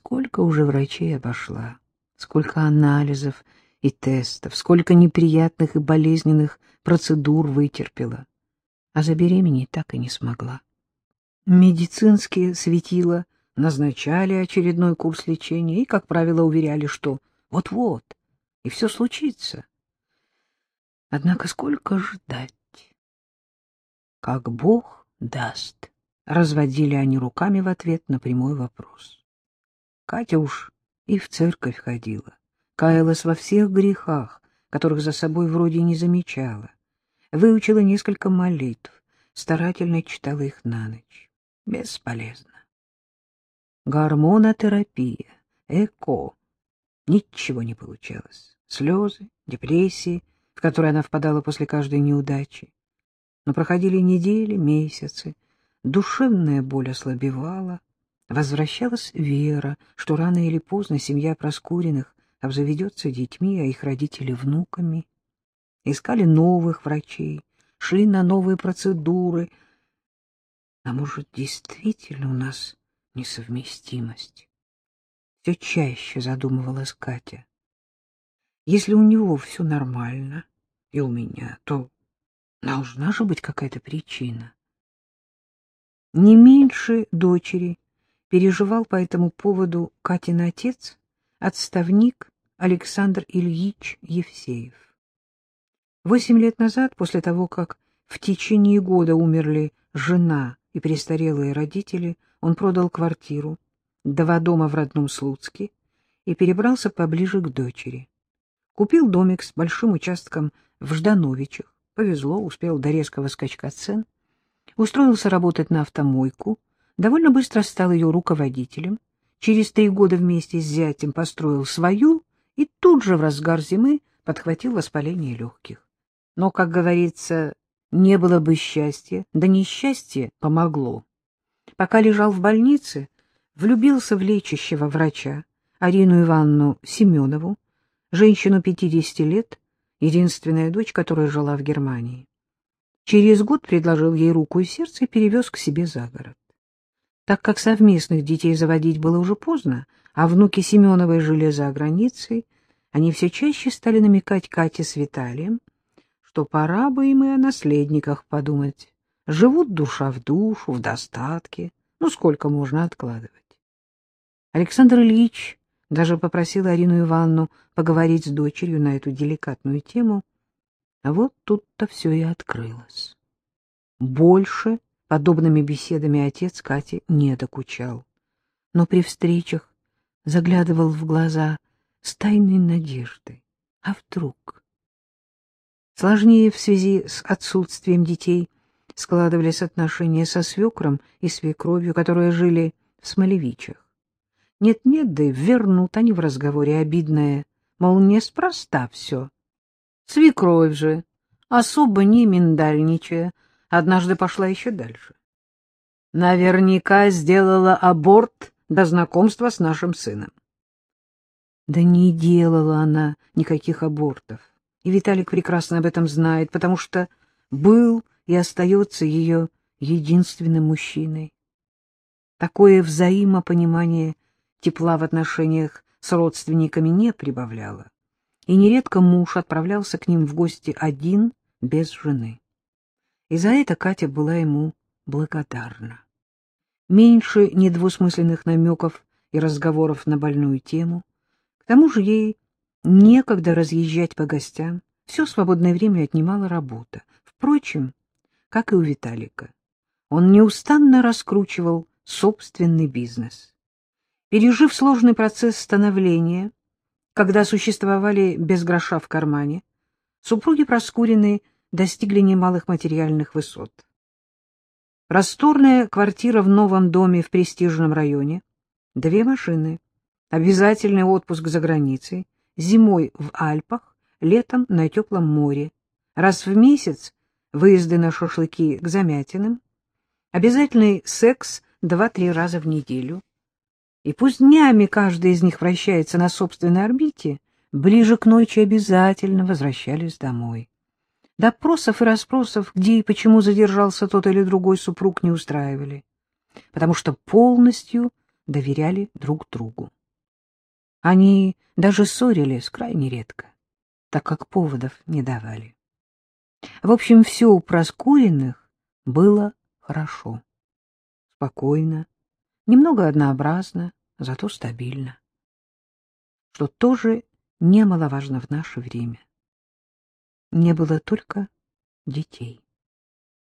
сколько уже врачей обошла, сколько анализов и тестов, сколько неприятных и болезненных процедур вытерпела, а забеременеть так и не смогла. Медицинские светила назначали очередной курс лечения и, как правило, уверяли, что вот-вот, и все случится. Однако сколько ждать? Как Бог даст, разводили они руками в ответ на прямой вопрос. Катя уж и в церковь ходила, каялась во всех грехах, которых за собой вроде не замечала, выучила несколько молитв, старательно читала их на ночь. Бесполезно. Гормонотерапия, ЭКО. Ничего не получалось. Слезы, депрессии, в которые она впадала после каждой неудачи. Но проходили недели, месяцы, душевная боль ослабевала, возвращалась вера, что рано или поздно семья Проскуриных обзаведется детьми, а их родители — внуками. Искали новых врачей, шли на новые процедуры. А может, действительно у нас несовместимость? Все чаще задумывалась Катя. Если у него все нормально, и у меня, то должна же быть какая-то причина. Не меньше дочери переживал по этому поводу Катин отец, отставник Александр Ильич Евсеев. Восемь лет назад, после того, как в течение года умерли жена и престарелые родители, он продал квартиру, два дома в родном Слуцке и перебрался поближе к дочери. Купил домик с большим участком в Ждановичах, повезло, успел до резкого скачка цен, устроился работать на автомойку, довольно быстро стал ее руководителем, через три года вместе с зятем построил свою и тут же в разгар зимы подхватил воспаление легких. Но, как говорится, не было бы счастья, да несчастье помогло. Пока лежал в больнице, влюбился в лечащего врача Арину Ивановну Семенову, женщину 50 лет, единственная дочь, которая жила в Германии. Через год предложил ей руку и сердце и перевез к себе за город. Так как совместных детей заводить было уже поздно, а внуки Семеновой жили за границей, они все чаще стали намекать Кате с Виталием, что пора бы им и о наследниках подумать. Живут душа в душу, в достатке. Ну, сколько можно откладывать? Александр Ильич даже попросил Арину Ивановну поговорить с дочерью на эту деликатную тему. А вот тут-то все и открылось. Больше подобными беседами отец Кате не докучал. Но при встречах заглядывал в глаза с тайной надеждой. А вдруг? Сложнее в связи с отсутствием детей складывались отношения со свекром и свекровью, которые жили в Смолевичах. Нет-нет, да и вернут они в разговоре обидное, мол, неспроста все. Свекровь же, особо не миндальничая, однажды пошла еще дальше. Наверняка сделала аборт до знакомства с нашим сыном. Да не делала она никаких абортов. И Виталик прекрасно об этом знает, потому что был и остается ее единственным мужчиной. Такое взаимопонимание тепла в отношениях с родственниками не прибавляло, и нередко муж отправлялся к ним в гости один, без жены. И за это Катя была ему благодарна. Меньше недвусмысленных намеков и разговоров на больную тему. К тому же ей Некогда разъезжать по гостям, все свободное время отнимала работа. Впрочем, как и у Виталика, он неустанно раскручивал собственный бизнес. Пережив сложный процесс становления, когда существовали без гроша в кармане, супруги Проскуриной достигли немалых материальных высот. Просторная квартира в новом доме в престижном районе, две машины, обязательный отпуск за границей — зимой в Альпах, летом на теплом море, раз в месяц выезды на шашлыки к Замятиным, обязательный секс два-три раза в неделю. И пусть днями каждый из них вращается на собственной орбите, ближе к ночи обязательно возвращались домой. Допросов и расспросов, где и почему задержался тот или другой супруг, не устраивали, потому что полностью доверяли друг другу. Они даже ссорились крайне редко, так как поводов не давали. В общем, все у Проскуриных было хорошо, спокойно, немного однообразно, зато стабильно. Что тоже немаловажно в наше время. Не было только детей.